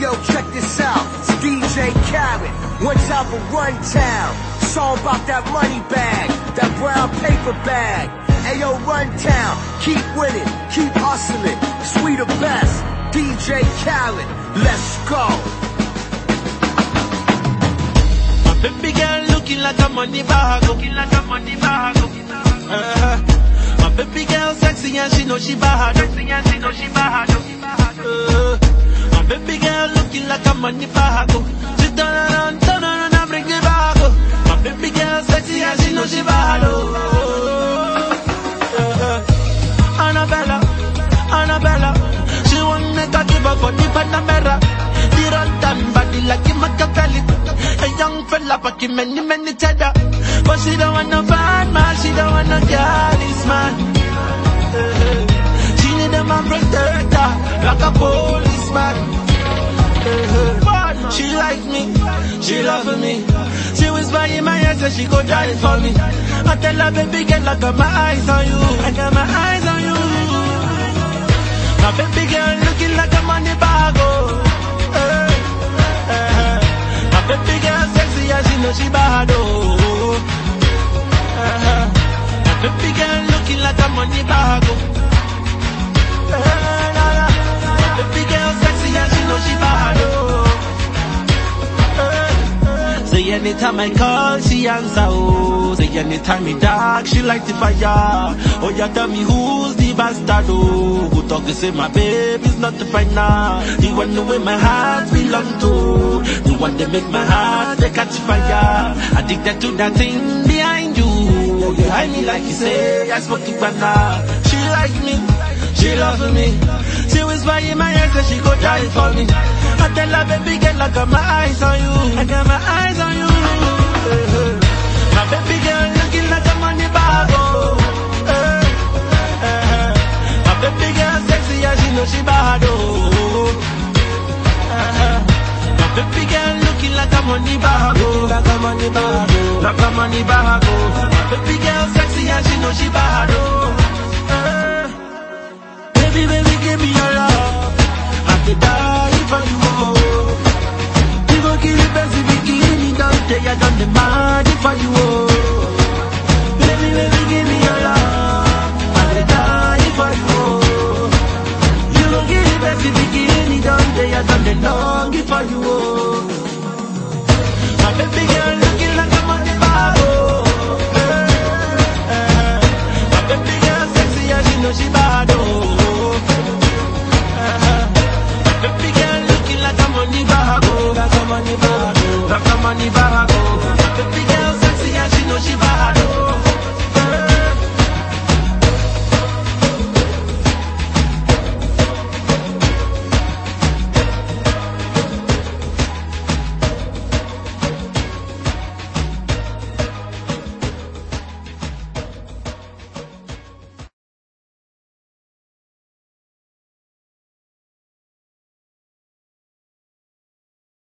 Yo, check this out. It's DJ Khaled. One time for Run Town. Song about that money bag, that brown paper bag. Hey yo, Run Town. Keep winning, keep hustling. Sweet the best. DJ Khaled. Let's go. My baby girl looking like a money bag, looking like a money bag. Uh, my baby girl sexy and she know she bad, sexy and she know she bad. Uh, bag. She turn around, turn around and bring it back. My baby girl sexy and she know she bad. Oh, Annabella, Annabella, she want me to give her the Panamera. The run time body like a Machiavelli. A young fella packing many, many cheddar. But she don't want no bad man, she don't want no girlies man. She need a man protector, like a policeman. She like me, she love me. She whisper in my ear, say she go die for me. I tell her, baby girl, I got my eyes on you. I got my eyes on you. My baby girl looking like a money bag, oh. Eh, eh, My baby girl sexy and she know she bad, oh. Eh, My baby girl looking like a money bag, oh. Anytime I call, she answer, oh Say anytime me dark, she light the fire Oh, yeah, tell me who's the bastard, oh Who talk to say my baby's not the final The one who my heart belong to The one that make my heart, they catch fire Addicted to that thing behind you Oh, hide me like you say, I spoke to Bana She like me, she love me. She whisper in my ear, say she go die for me I tell her, baby girl, I got my eyes on you. I got my eyes on you. My baby girl looking like a money bag, oh. My baby girl sexy and she know she bad, oh. My baby girl looking like a money bag, oh Like a money bag, oh Like a money bag, oh My baby girl sexy and she know she bad, oh and they don't give for you. Oh. My baby girl looking like I'm on. My oh. baby girl sexy and she know she bad. My baby girl looking like I'm on. Like I'm on. Like I'm on.